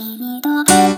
君と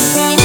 Bye.